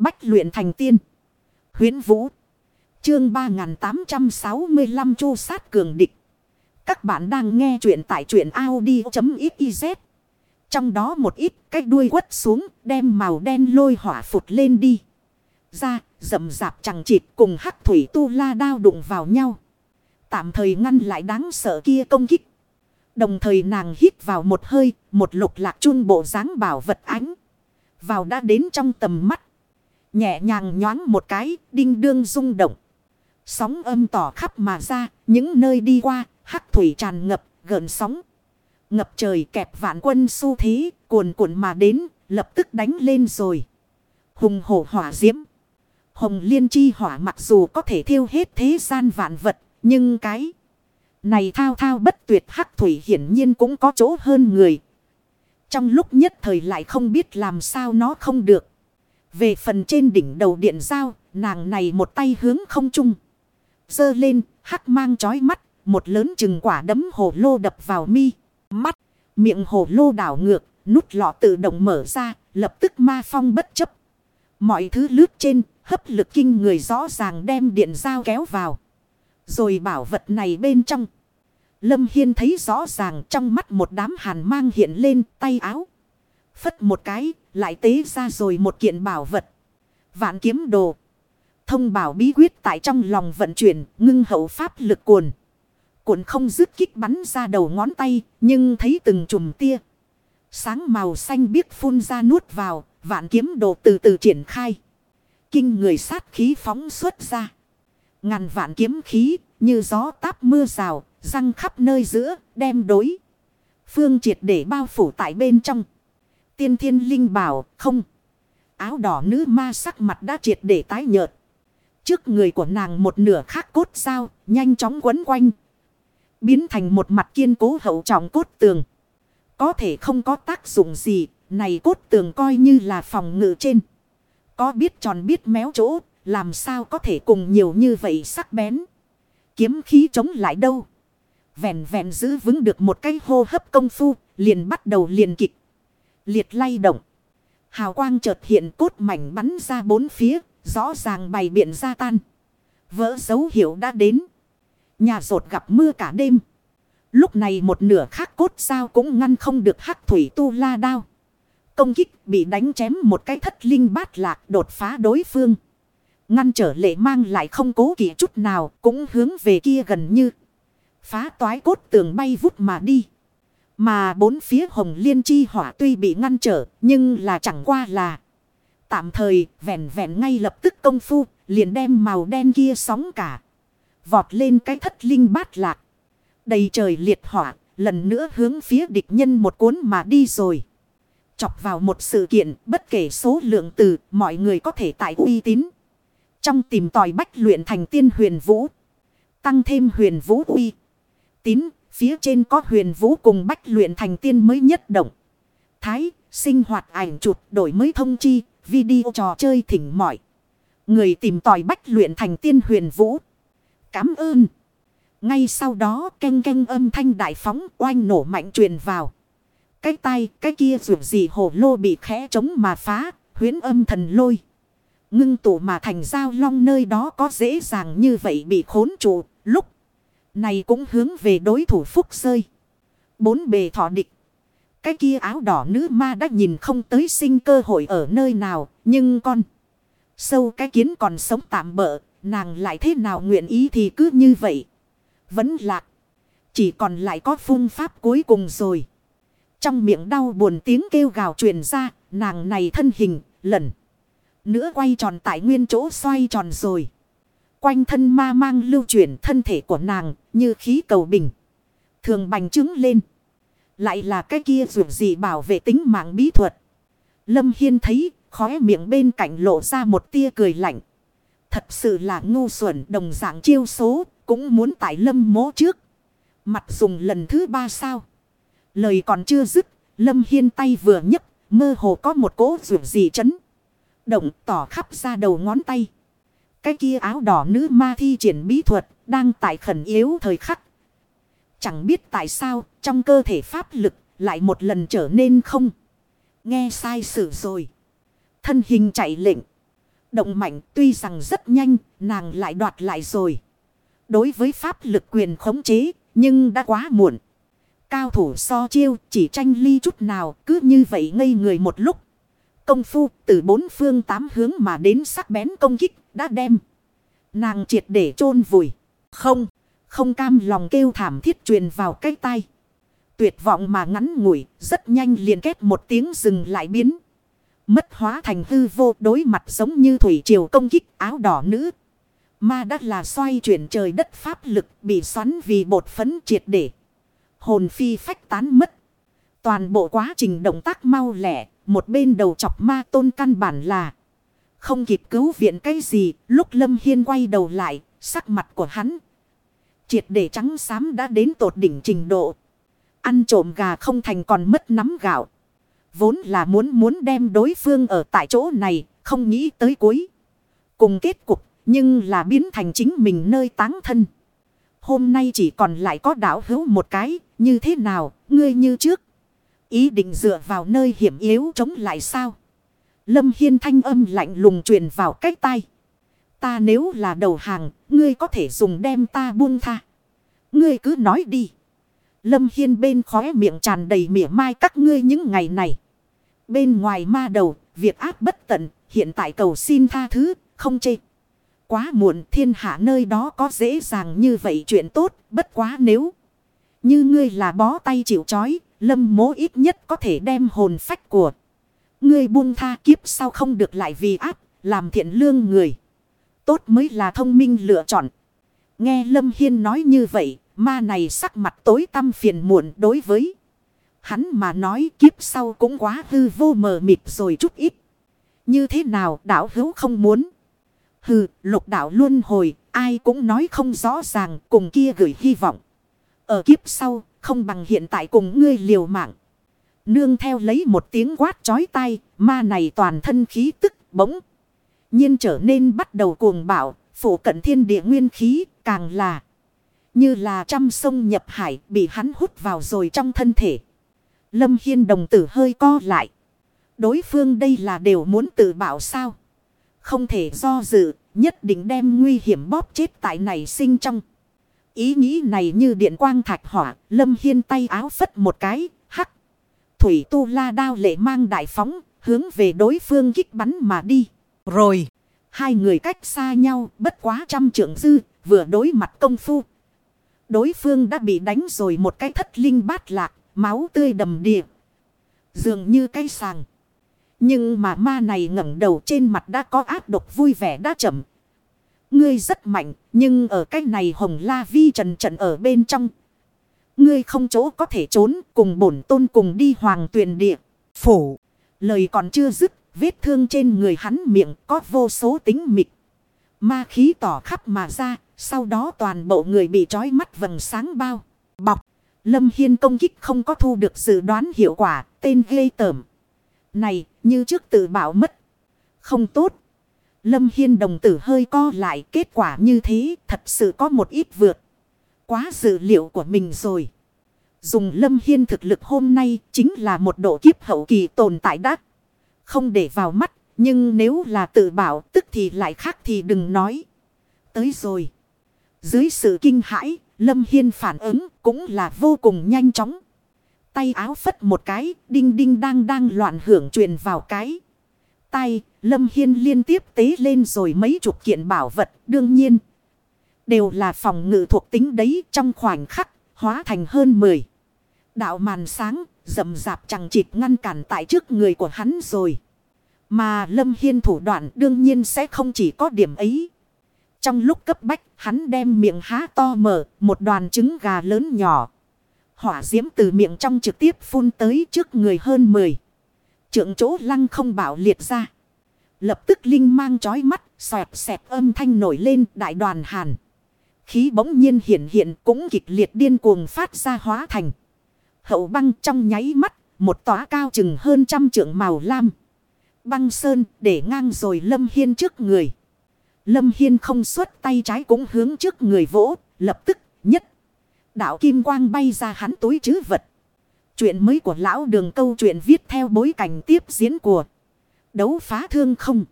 Bách luyện thành tiên. Huyến Vũ. Chương 3865 Chu sát cường địch. Các bạn đang nghe truyện tại truyện Audi.xyz. Trong đó một ít cách đuôi quất xuống đem màu đen lôi hỏa phụt lên đi. Ra rậm rạp chẳng chịt cùng hắc thủy tu la đao đụng vào nhau. Tạm thời ngăn lại đáng sợ kia công kích. Đồng thời nàng hít vào một hơi, một lục lạc chun bộ dáng bảo vật ánh. Vào đã đến trong tầm mắt. Nhẹ nhàng nhoáng một cái, đinh đương rung động. Sóng âm tỏ khắp mà ra, những nơi đi qua, hắc thủy tràn ngập, gợn sóng. Ngập trời kẹp vạn quân su thế, cuồn cuộn mà đến, lập tức đánh lên rồi. Hùng hổ hỏa diễm. Hồng liên chi hỏa mặc dù có thể thiêu hết thế gian vạn vật, nhưng cái này thao thao bất tuyệt hắc thủy hiển nhiên cũng có chỗ hơn người. Trong lúc nhất thời lại không biết làm sao nó không được. Về phần trên đỉnh đầu điện giao, nàng này một tay hướng không trung. Dơ lên, hắc mang chói mắt, một lớn chừng quả đấm hồ lô đập vào mi. Mắt, miệng hồ lô đảo ngược, nút lọ tự động mở ra, lập tức ma phong bất chấp. Mọi thứ lướt trên, hấp lực kinh người rõ ràng đem điện giao kéo vào. Rồi bảo vật này bên trong. Lâm Hiên thấy rõ ràng trong mắt một đám hàn mang hiện lên tay áo. Phất một cái, lại tế ra rồi một kiện bảo vật. Vạn kiếm đồ. Thông bảo bí quyết tại trong lòng vận chuyển, ngưng hậu pháp lực cuồn. Cuộn không dứt kích bắn ra đầu ngón tay, nhưng thấy từng chùm tia. Sáng màu xanh biếc phun ra nuốt vào, vạn kiếm đồ từ từ triển khai. Kinh người sát khí phóng xuất ra. Ngàn vạn kiếm khí, như gió táp mưa rào, răng khắp nơi giữa, đem đối. Phương triệt để bao phủ tại bên trong. Tiên thiên linh bảo, không. Áo đỏ nữ ma sắc mặt đã triệt để tái nhợt. Trước người của nàng một nửa khác cốt sao, nhanh chóng quấn quanh. Biến thành một mặt kiên cố hậu trọng cốt tường. Có thể không có tác dụng gì, này cốt tường coi như là phòng ngự trên. Có biết tròn biết méo chỗ, làm sao có thể cùng nhiều như vậy sắc bén. Kiếm khí chống lại đâu. Vẹn vẹn giữ vững được một cái hô hấp công phu, liền bắt đầu liền kịch. Liệt lay động. Hào quang chợt hiện cốt mảnh bắn ra bốn phía, rõ ràng bày biện ra tan. Vỡ dấu hiệu đã đến. Nhà rột gặp mưa cả đêm. Lúc này một nửa khác cốt sao cũng ngăn không được hắc thủy tu la đao. Công kích bị đánh chém một cái thất linh bát lạc đột phá đối phương. Ngăn trở lệ mang lại không cố kỵ chút nào cũng hướng về kia gần như. Phá toái cốt tường bay vút mà đi. Mà bốn phía hồng liên chi hỏa tuy bị ngăn trở nhưng là chẳng qua là. Tạm thời vẹn vẹn ngay lập tức công phu liền đem màu đen kia sóng cả. Vọt lên cái thất linh bát lạc. Đầy trời liệt hỏa lần nữa hướng phía địch nhân một cuốn mà đi rồi. Chọc vào một sự kiện bất kể số lượng từ mọi người có thể tại uy tín. Trong tìm tòi bách luyện thành tiên huyền vũ. Tăng thêm huyền vũ uy. Tín, phía trên có huyền vũ cùng bách luyện thành tiên mới nhất động. Thái, sinh hoạt ảnh chụp đổi mới thông chi, video trò chơi thỉnh mỏi. Người tìm tòi bách luyện thành tiên huyền vũ. Cảm ơn. Ngay sau đó canh canh âm thanh đại phóng oanh nổ mạnh truyền vào. Cái tay, cái kia dù gì hồ lô bị khẽ trống mà phá, huyến âm thần lôi. Ngưng tụ mà thành giao long nơi đó có dễ dàng như vậy bị khốn trụ. Lúc này cũng hướng về đối thủ phúc rơi. Bốn bề thọ địch. Cái kia áo đỏ nữ ma đã nhìn không tới sinh cơ hội ở nơi nào. Nhưng con. Sâu cái kiến còn sống tạm bỡ. Nàng lại thế nào nguyện ý thì cứ như vậy. Vẫn lạc. Chỉ còn lại có phương pháp cuối cùng rồi. Trong miệng đau buồn tiếng kêu gào truyền ra. Nàng này thân hình lần nữa quay tròn tại nguyên chỗ xoay tròn rồi. Quanh thân ma mang lưu chuyển thân thể của nàng như khí cầu bình. Thường bành trứng lên. Lại là cái kia dù gì bảo vệ tính mạng bí thuật. Lâm Hiên thấy, khóe miệng bên cạnh lộ ra một tia cười lạnh. Thật sự là ngu xuẩn, đồng dạng chiêu số, cũng muốn tại lâm mố trước. Mặt dùng lần thứ ba sao. Lời còn chưa dứt. Lâm Hiên tay vừa nhấc, mơ hồ có một cỗ dù gì chấn động tỏ khắp ra đầu ngón tay. Cái kia áo đỏ nữ ma thi triển bí thuật đang tại khẩn yếu thời khắc. Chẳng biết tại sao trong cơ thể pháp lực lại một lần trở nên không. Nghe sai sự rồi. Thân hình chạy lệnh. Động mạnh tuy rằng rất nhanh, nàng lại đoạt lại rồi. Đối với pháp lực quyền khống chế, nhưng đã quá muộn. Cao thủ so chiêu chỉ tranh ly chút nào cứ như vậy ngây người một lúc. Công phu từ bốn phương tám hướng mà đến sắc bén công kích đã đem. Nàng triệt để chôn vùi. Không, không cam lòng kêu thảm thiết truyền vào cái tay. Tuyệt vọng mà ngắn ngủi, rất nhanh liền kết một tiếng dừng lại biến. Mất hóa thành hư vô đối mặt giống như thủy triều công kích áo đỏ nữ. Ma đã là xoay chuyển trời đất pháp lực bị xoắn vì bột phấn triệt để. Hồn phi phách tán mất. Toàn bộ quá trình động tác mau lẻ, một bên đầu chọc ma tôn căn bản là không kịp cứu viện cái gì, lúc Lâm Hiên quay đầu lại, sắc mặt của hắn triệt để trắng xám đã đến tột đỉnh trình độ. Ăn trộm gà không thành còn mất nắm gạo. Vốn là muốn muốn đem đối phương ở tại chỗ này, không nghĩ tới cuối. Cùng kết cục, nhưng là biến thành chính mình nơi táng thân. Hôm nay chỉ còn lại có đảo hữu một cái, như thế nào, ngươi như trước. Ý định dựa vào nơi hiểm yếu chống lại sao? Lâm Hiên thanh âm lạnh lùng truyền vào cách tay. Ta nếu là đầu hàng, ngươi có thể dùng đem ta buông tha. Ngươi cứ nói đi. Lâm Hiên bên khóe miệng tràn đầy mỉa mai các ngươi những ngày này. Bên ngoài ma đầu, việc áp bất tận, hiện tại cầu xin tha thứ, không chê. Quá muộn thiên hạ nơi đó có dễ dàng như vậy chuyện tốt, bất quá nếu. Như ngươi là bó tay chịu chói, lâm mố ít nhất có thể đem hồn phách của. Ngươi buông tha kiếp sao không được lại vì áp, làm thiện lương người. Tốt mới là thông minh lựa chọn. Nghe Lâm Hiên nói như vậy, ma này sắc mặt tối tăm phiền muộn đối với. Hắn mà nói kiếp sau cũng quá hư vô mờ mịt rồi chút ít. Như thế nào đảo hữu không muốn. Hừ, lục đảo luôn hồi, ai cũng nói không rõ ràng cùng kia gửi hy vọng. Ở kiếp sau, không bằng hiện tại cùng ngươi liều mạng. Nương theo lấy một tiếng quát chói tai, ma này toàn thân khí tức bỗng nhiên trở nên bắt đầu cuồng bạo, phủ cận thiên địa nguyên khí, càng là như là trăm sông nhập hải bị hắn hút vào rồi trong thân thể. Lâm Hiên đồng tử hơi co lại. Đối phương đây là đều muốn tự bảo sao. Không thể do dự, nhất định đem nguy hiểm bóp chết tại này sinh trong. Ý nghĩ này như điện quang thạch hỏa, Lâm Hiên tay áo phất một cái, hắc. Thủy tu la đao lệ mang đại phóng, hướng về đối phương kích bắn mà đi. Rồi, hai người cách xa nhau, bất quá trăm trượng dư, vừa đối mặt công phu. Đối phương đã bị đánh rồi một cái thất linh bát lạc, máu tươi đầm địa. Dường như cây sàng. Nhưng mà ma này ngẩng đầu trên mặt đã có áp độc vui vẻ đã chậm. Ngươi rất mạnh, nhưng ở cái này hồng la vi trần trận ở bên trong. Ngươi không chỗ có thể trốn, cùng bổn tôn cùng đi hoàng tuyền địa. Phủ, lời còn chưa dứt, vết thương trên người hắn miệng có vô số tính mịch. Ma khí tỏ khắp mà ra, sau đó toàn bộ người bị trói mắt vầng sáng bao, bọc. Lâm Hiên công kích không có thu được dự đoán hiệu quả, tên ghê tởm. Này, như trước tự bảo mất. Không tốt. Lâm Hiên đồng tử hơi co lại, kết quả như thế, thật sự có một ít vượt. Quá dự liệu của mình rồi. Dùng Lâm Hiên thực lực hôm nay chính là một độ kiếp hậu kỳ tồn tại đắc. Không để vào mắt, nhưng nếu là tự bảo tức thì lại khác thì đừng nói. Tới rồi. Dưới sự kinh hãi, Lâm Hiên phản ứng cũng là vô cùng nhanh chóng. Tay áo phất một cái, đinh đinh đang đang loạn hưởng truyền vào cái. Tay, Lâm Hiên liên tiếp tế lên rồi mấy chục kiện bảo vật, đương nhiên. Đều là phòng ngự thuộc tính đấy trong khoảnh khắc, hóa thành hơn 10. Đạo màn sáng, rầm rạp chẳng chịt ngăn cản tại trước người của hắn rồi. Mà Lâm Hiên thủ đoạn đương nhiên sẽ không chỉ có điểm ấy. Trong lúc cấp bách, hắn đem miệng há to mở, một đoàn trứng gà lớn nhỏ. Hỏa diễm từ miệng trong trực tiếp phun tới trước người hơn 10. Trượng chỗ lăng không bảo liệt ra. Lập tức linh mang chói mắt, xoẹt xẹt âm thanh nổi lên đại đoàn hàn. Khí bỗng nhiên hiện hiện cũng kịch liệt điên cuồng phát ra hóa thành. Hậu băng trong nháy mắt, một tòa cao chừng hơn trăm trượng màu lam. Băng sơn để ngang rồi lâm hiên trước người. Lâm Hiên không xuất tay trái cũng hướng trước người vỗ, lập tức nhất. Đạo Kim Quang bay ra hắn túi chứ vật. Chuyện mới của lão đường câu chuyện viết theo bối cảnh tiếp diễn của đấu phá thương không.